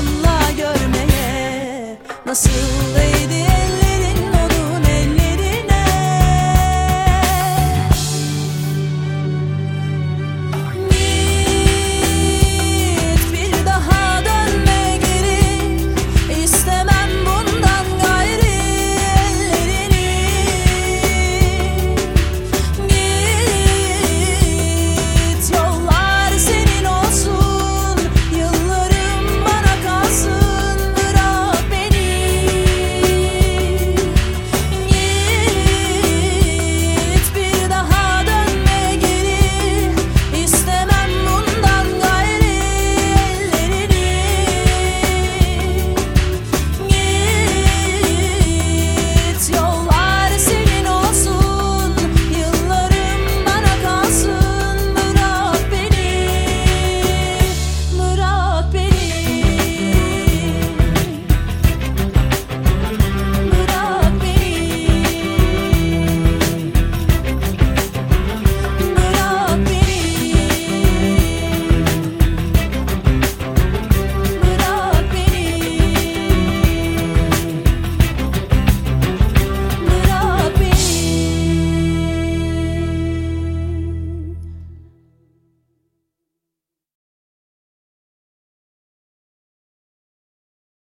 anla görmeye Nasıl değdi?